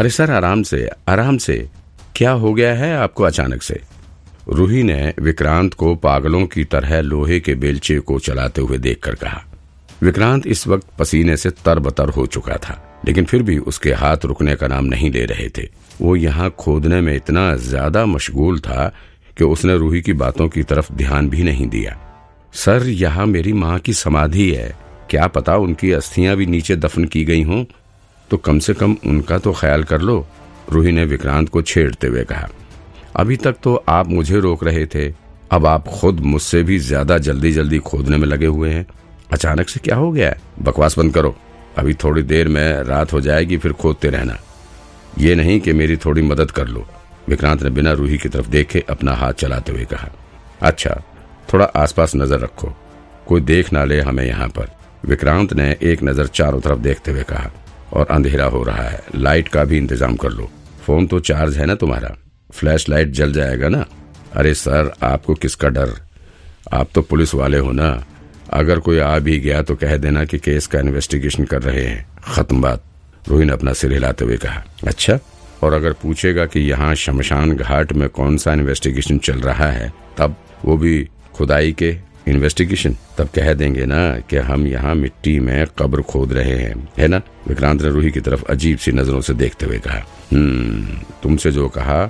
अरे सर, आराम से आराम से। क्या हो गया है आपको अचानक से? रूही ने विक्रांत को पागलों की तरह लोहे के बेलचे को चलाते हुए देखकर कहा। विक्रांत इस वक्त पसीने से तरबतर हो चुका था, लेकिन फिर भी उसके हाथ रुकने का नाम नहीं ले रहे थे। वो यहाँ खोदने में इतना ज़्यादा मशगूल था कि उसने रूही की बातों की तरफ़ ध्यान भी नहीं दिया। सर, यहाँ मेरी माँ की समाधि है। क्या पता उनकी अस्थियाँ भी नीचे दफन की गई हों? तो कम से कम उनका तो ख्याल कर लो, रूही ने विक्रांत को छेड़ते हुए कहा। अभी तक तो आप मुझे रोक रहे थे, अब आप खुद मुझसे भी ज़्यादा जल्दी जल्दी खोदने में लगे हुए हैं। अचानक से क्या हो गया बकवास बंद करो। अभी थोड़ी देर में रात हो जाएगी, फिर खोदते रहना। ये नहीं कि मेरी थोड़ी मदद कर लो, विक्रांत ने बिना रूही की तरफ़ देखे अपना हाथ चलाते हुए कहा। अच्छा थोड़ा आसपास नज़र रखो, कोई देख ना ले हमें यहाँ पर। विक्रांत ने एक नज़र चारों तरफ़ देखते हुए कहा। और अंधेरा हो रहा है। लाइट का भी इंतज़ाम कर लो। फ़ोन तो चार्ज है ना तुम्हारा। फ्लैश लाइट जल जाएगा ना। अरे सर, आपको किसका डर? आप तो पुलिस वाले हो ना। अगर कोई आ भी गया तो कह देना कि केस का इन्वेस्टिगेशन कर रहे हैं। खत्म बात। रोही ने अपना सिर हिलाते हुए कहा अच्छा और अगर पूछेगा कि यहाँ शमशान घाट में कौन सा इन्वेस्टिगेशन चल रहा है, तब वो भी खुदाई के इन्वेस्टिगेशन तब कह देंगे ना कि हम यहाँ मिट्टी में कब्र खोद रहे हैं। है ना? विक्रांत ने रूही की तरफ़ अजीब सी नज़रों से देखते हुए कहा हम्म तुमसे जो कहा,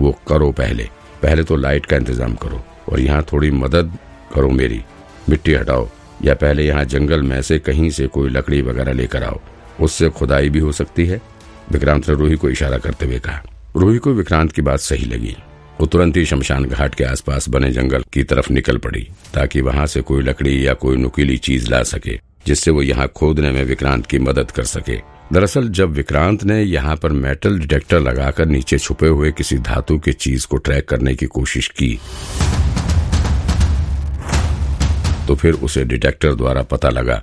वो करो पहले। पहले तो लाइट का इंतज़ाम करो और यहाँ थोड़ी मदद करो मेरी। मिट्टी हटाओ या पहले यहाँ जंगल में से कहीं से कोई लकड़ी वगैरह लेकर आओ। उससे खुदाई भी हो सकती है। विक्रांत ने रूही को इशारा करते हुए कहा। रूही को विक्रांत की बात सही लगी। वो तुरंत ही शमशान घाट के आसपास बने जंगल की तरफ़ निकल पड़ी, ताकि वहाँ से कोई लकड़ी या कोई नुकीली चीज़ ला सके, जिससे वो यहाँ खोदने में विक्रांत की मदद कर सके। दरअसल जब विक्रांत ने यहाँ पर मेटल डिटेक्टर लगाकर नीचे छुपे हुए किसी धातु के चीज़ को ट्रैक करने की कोशिश की तो फिर उसे डिटेक्टर द्वारा पता लगा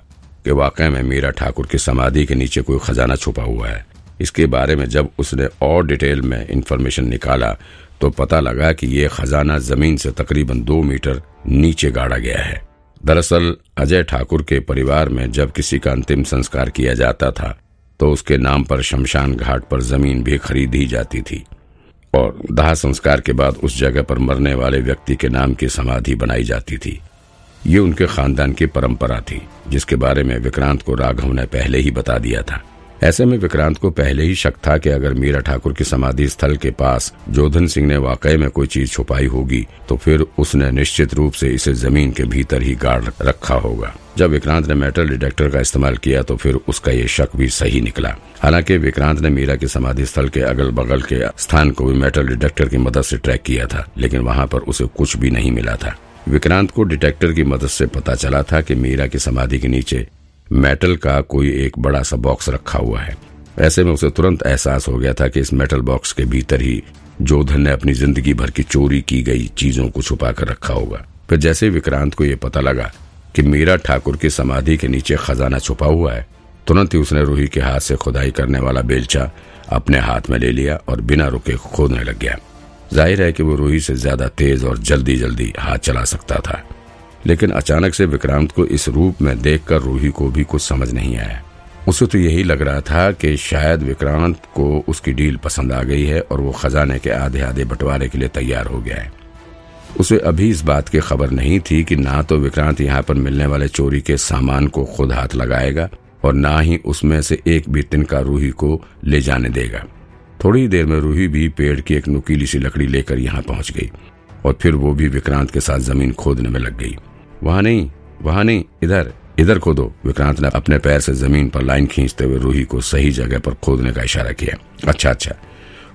कि वाकई में मीरा ठाकुर की समाधि के नीचे कोई खजाना छुपा हुआ है। इसके बारे में जब उसने और डिटेल में इंफॉर्मेशन निकाला तो पता लगा कि ये खजाना ज़मीन से तकरीबन दो मीटर नीचे गाड़ा गया है। दरअसल, अजय ठाकुर के परिवार में जब किसी का अंतिम संस्कार किया जाता था तो उसके नाम पर शमशान घाट पर ज़मीन भी खरीदी जाती थी। और दाह संस्कार के बाद उस जगह पर मरने वाले व्यक्ति के नाम की समाधि बनाई जाती थी। ये उनके खानदान की परंपरा थी, जिसके बारे में विक्रांत को राघव ने पहले ही बता दिया था। ऐसे में विक्रांत को पहले ही शक था कि अगर मीरा ठाकुर की समाधि स्थल के पास जोधन सिंह ने वाकई में कोई चीज़ छुपाई होगी तो फिर उसने निश्चित रूप से इसे ज़मीन के भीतर ही गाड़ रखा होगा। जब विक्रांत ने मेटल डिटेक्टर का इस्तेमाल किया तो फिर उसका ये शक भी सही निकला। हालाँकि विक्रांत ने मीरा के समाधि स्थल के अगल बगल के स्थान को भी मेटल डिटेक्टर की मदद से ट्रैक किया था, लेकिन वहाँ पर उसे कुछ भी नहीं मिला था। विक्रांत को डिटेक्टर की मदद से पता चला था कि मीरा की समाधि के नीचे मेटल का कोई एक बड़ा सा बॉक्स रखा हुआ है। ऐसे में उसे तुरंत एहसास हो गया था कि इस मेटल बॉक्स के भीतर ही जोधन ने अपनी ज़िंदगी भर की चोरी की गई चीज़ों को छुपा कर रखा होगा। फिर जैसे विक्रांत को यह पता लगा कि मीरा ठाकुर की समाधि के नीचे खजाना छुपा हुआ है, तुरंत ही उसने रूही के हाथ से खुदाई करने वाला बेलचा अपने हाथ में ले लिया और बिना रुके खोदने लग गया। ज़ाहिर है कि वो रूही से ज़्यादा तेज और जल्दी जल्दी हाथ चला सकता था। लेकिन अचानक से विक्रांत को इस रूप में देखकर रूही को भी कुछ समझ नहीं आया। उसे तो यही लग रहा था कि शायद विक्रांत को उसकी डील पसंद आ गई है और वो खजाने के आधे आधे बंटवारे के लिए तैयार हो गया है। उसे अभी इस बात की खबर नहीं थी कि ना तो विक्रांत यहाँ पर मिलने वाले चोरी के सामान को खुद हाथ लगाएगा और ना ही उसमें से एक भी तिनका रूही को ले जाने देगा। थोड़ी देर में रूही भी पेड़ की एक नुकीली सी लकड़ी लेकर यहाँ पहुँच गई और फिर वो भी विक्रांत के साथ ज़मीन खोदने में लग गई। वहाँ नहीं वहाँ नहीं, इधर इधर खोदो। विक्रांत ने अपने पैर से ज़मीन पर लाइन खींचते हुए रूही को सही जगह पर खोदने का इशारा किया। अच्छा अच्छा।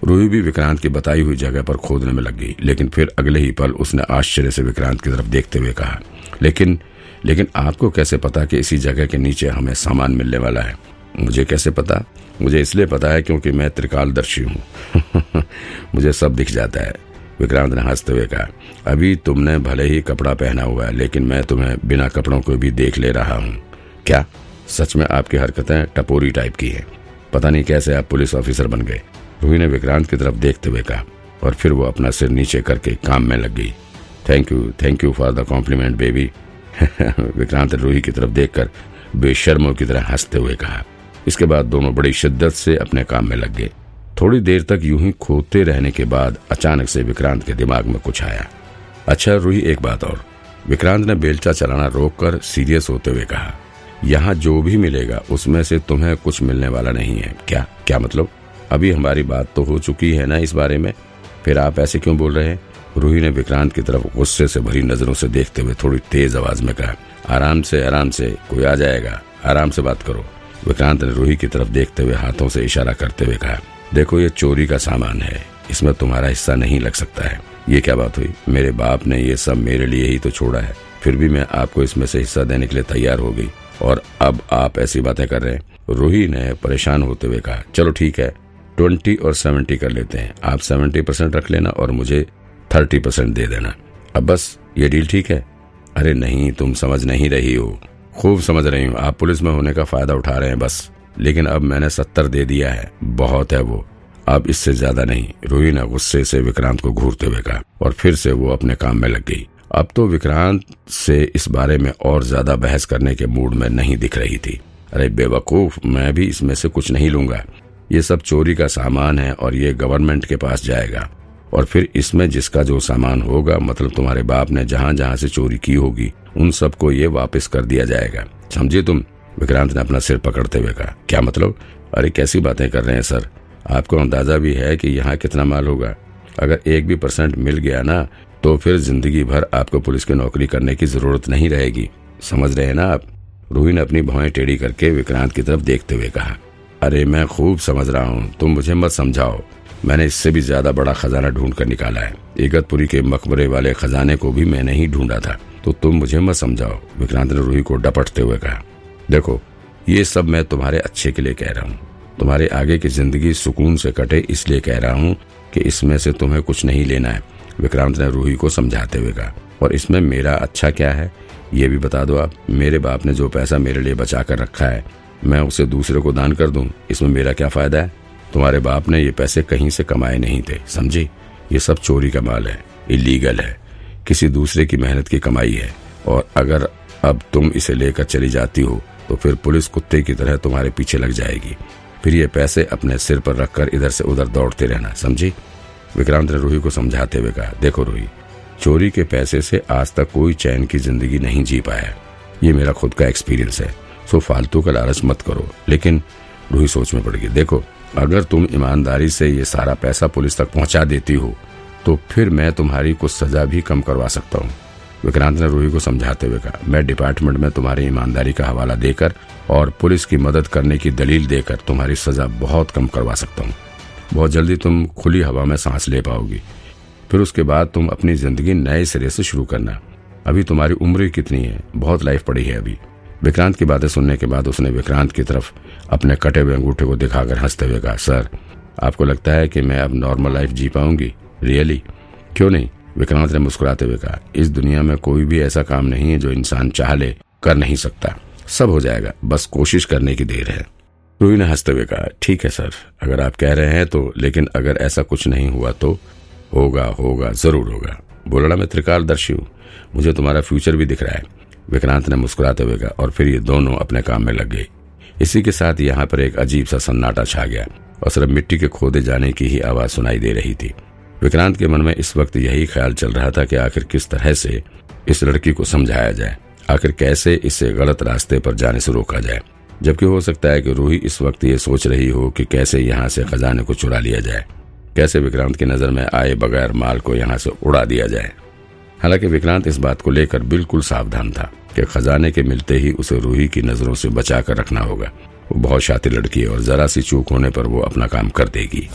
रूही भी विक्रांत की बताई हुई जगह पर खोदने में लग गई, लेकिन फिर अगले ही पल उसने आश्चर्य से विक्रांत की तरफ़ देखते हुए कहा, लेकिन लेकिन आपको कैसे पता कि इसी जगह के नीचे हमें सामान मिलने वाला है? मुझे कैसे पता? मुझे इसलिए पता है क्योंकि मैं त्रिकालदर्शी हूँ। मुझे सब दिख जाता है। विक्रांत ने हँसते हुए कहा, अभी तुमने भले ही कपड़ा पहना हुआ है, लेकिन मैं तुम्हें बिना कपड़ों को भी देख ले रहा हूँ। क्या? सच में आपकी हरकतें टपोरी टाइप की है। पता नहीं कैसे आप पुलिस ऑफिसर बन गए। रूही ने विक्रांत की तरफ़ देखते हुए कहा, और फिर वो अपना सिर नीचे करके काम में लग गई। Thank you thank you for the compliment baby Vikrant Roohi की तरफ़ देखकर बेशर्मों की तरह हँसते हुए कहा। इसके बाद दोनों बड़ी शिद्दत से अपने काम में लग गए। थोड़ी देर तक यूँ ही खोदते रहने के बाद अचानक से विक्रांत के दिमाग में कुछ आया। अच्छा रूही, एक बात और। विक्रांत ने बेलचा चलाना रोककर सीरियस होते हुए कहा, यहाँ जो भी मिलेगा, उसमें से तुम्हें कुछ मिलने वाला नहीं है। क्या क्या मतलब? अभी हमारी बात तो हो चुकी है ना इस बारे में? फिर आप ऐसे क्यों बोल रहे हैं? रूही ने विक्रांत की तरफ़ गुस्से से भरी नज़रों से देखते हुए थोड़ी तेज आवाज़ में कहा, आराम से आराम से, कोई आ जाएगा। आराम से बात करो। विक्रांत ने रूही की तरफ़ देखते हुए हाथों से इशारा करते हुए कहा देखो, ये चोरी का सामान है। इसमें तुम्हारा हिस्सा नहीं लग सकता है। ये क्या बात हुई? मेरे बाप ने ये सब मेरे लिए ही तो छोड़ा है। फिर भी मैं आपको इसमें से हिस्सा देने के लिए तैयार हो गई। और अब आप ऐसी बातें कर रहे हैं। रूही ने परेशान होते हुए कहा, चलो ठीक है, ट्वेंटी और सेवेंटी कर लेते हैं। आप सेवेंटी परसेंट रख लेना और मुझे थर्टी परसेंट दे देना। अब बस, ये डील ठीक है? अरे नहीं, तुम समझ नहीं रही हो। खूब समझ रही हूँ। आप पुलिस में होने का फ़ायदा उठा रहे हैं, बस। लेकिन अब मैंने सत्तर दे दिया है। बहुत है वो। अब इससे ज़्यादा नहीं। रूही ने गुस्से से विक्रांत को घूरते हुए कहा और फिर से वो अपने काम में लग गई। अब तो विक्रांत से इस बारे में और ज़्यादा बहस करने के मूड में नहीं दिख रही थी। अरे बेवकूफ़, मैं भी इसमें से कुछ नहीं लूँगा। ये सब चोरी का सामान है और ये गवर्नमेंट के पास जाएगा। और फिर इसमें जिसका जो सामान होगा मतलब तुम्हारे बाप ने जहाँ जहाँ से चोरी की होगी, उन सबको ये वापस कर दिया जाएगा। समझे तुम? विक्रांत ने अपना सिर पकड़ते हुए कहा, क्या मतलब? अरे, कैसी बातें कर रहे हैं, सर? आपको अंदाज़ा भी है कि यहाँ कितना माल होगा। अगर एक भी परसेंट मिल गया ना तो फिर ज़िंदगी भर आपको पुलिस की नौकरी करने की ज़रूरत नहीं रहेगी। समझ रहे हैं ना आप? रूही ने अपनी भौएँ टेढ़ी करके विक्रांत की तरफ़ देखते हुए कहा, अरे, मैं खूब समझ रहा हूँ। तुम मुझे मत समझाओ। मैंने इससे भी ज़्यादा बड़ा खजाना ढूंढ कर निकाला है। इगतपुरी के मकबरे वाले खजाने को भी मैंने ही ढूंढा था। तो तुम मुझे मत समझाओ, विक्रांत ने रूही को डपटते हुए कहा। देखो, ये सब मैं तुम्हारे अच्छे के लिए कह रहा हूँ। तुम्हारे आगे की ज़िंदगी सुकून से कटे इसलिए कह रहा हूँ कि इसमें से तुम्हें कुछ नहीं लेना है, विक्रांत ने रूही को समझाते हुए कहा। और इसमें मेरा अच्छा क्या है? ये भी बता दो आप, मेरे बाप ने जो पैसा मेरे लिए बचा कर रखा है, मैं उसे दूसरे को दान कर दूँ? इसमें मेरा क्या फ़ायदा है? तुम्हारे बाप ने ये पैसे कहीं से कमाए नहीं थे, समझी? ये सब चोरी का माल है इलीगल है, किसी दूसरे की मेहनत की कमाई है। और अगर अब तुम इसे लेकर चली जाती हो तो फिर पुलिस कुत्ते की तरह तुम्हारे पीछे लग जाएगी। फिर ये पैसे अपने सिर पर रखकर इधर से उधर दौड़ते रहना, समझी? विक्रांत ने रूही को समझाते हुए कहा, देखो रूही, चोरी के पैसे से आज तक कोई चैन की ज़िंदगी नहीं जी पाया। ये मेरा खुद का एक्सपीरियंस है, सो फालतू का लालच मत करो। लेकिन रूही सोच में पड़ गई, देखो, अगर तुम ईमानदारी से ये सारा पैसा पुलिस तक पहुँचा देती हो तो फिर मैं तुम्हारी कुछ सजा भी कम करवा सकता हूँ। विक्रांत ने रूही को समझाते हुए कहा, मैं डिपार्टमेंट में तुम्हारी ईमानदारी का हवाला देकर और पुलिस की मदद करने की दलील देकर तुम्हारी सजा बहुत कम करवा सकता हूँ। बहुत जल्दी तुम खुली हवा में सांस ले पाओगी। फिर उसके बाद तुम अपनी ज़िंदगी नए सिरे से शुरू करना। अभी तुम्हारी उम्र कितनी है? बहुत लाइफ पड़ी है अभी। विक्रांत की बातें सुनने के बाद उसने विक्रांत की तरफ़ अपने कटे हुए अंगूठे को दिखाकर हँसते हुए कहा, सर, आपको लगता है कि मैं अब नॉर्मल लाइफ जी पाऊँगी? रियली? क्यों नहीं? विक्रांत ने मुस्कुराते हुए कहा, इस दुनिया में कोई भी ऐसा काम नहीं है जो इंसान चाह ले, कर नहीं सकता। सब हो जाएगा, बस कोशिश करने की देर है। रूही ने हँसते हुए कहा, ठीक है सर, अगर आप कह रहे हैं तो लेकिन अगर ऐसा कुछ नहीं हुआ तो? होगा होगा, ज़रूर होगा। बोलना मैं त्रिकालदर्शी हूँ, मुझे तुम्हारा फ्यूचर भी दिख रहा है। विक्रांत ने मुस्कुराते हुए कहा, और फिर ये दोनों अपने काम में लग गए। इसी के साथ यहाँ पर एक अजीब सा सन्नाटा छा गया, और सिर्फ़ मिट्टी के खोदे जाने की ही आवाज़ सुनाई दे रही थी। विक्रांत के मन में इस वक्त यही ख्याल चल रहा था कि आखिर किस तरह से इस लड़की को समझाया जाए। आखिर कैसे इसे गलत रास्ते पर जाने से रोका जाए। जबकि हो सकता है कि रूही इस वक्त ये सोच रही हो कि कैसे यहाँ से खजाने को चुरा लिया जाए। कैसे विक्रांत की नज़र में आए बगैर माल को यहाँ से उड़ा दिया जाए। हालाँकि विक्रांत इस बात को लेकर बिल्कुल सावधान था कि खजाने के मिलते ही उसे रूही की नज़रों से बचा कर रखना होगा। वो बहुत शातिर लड़की है और जरा सी चूक होने पर वो अपना काम कर देगी।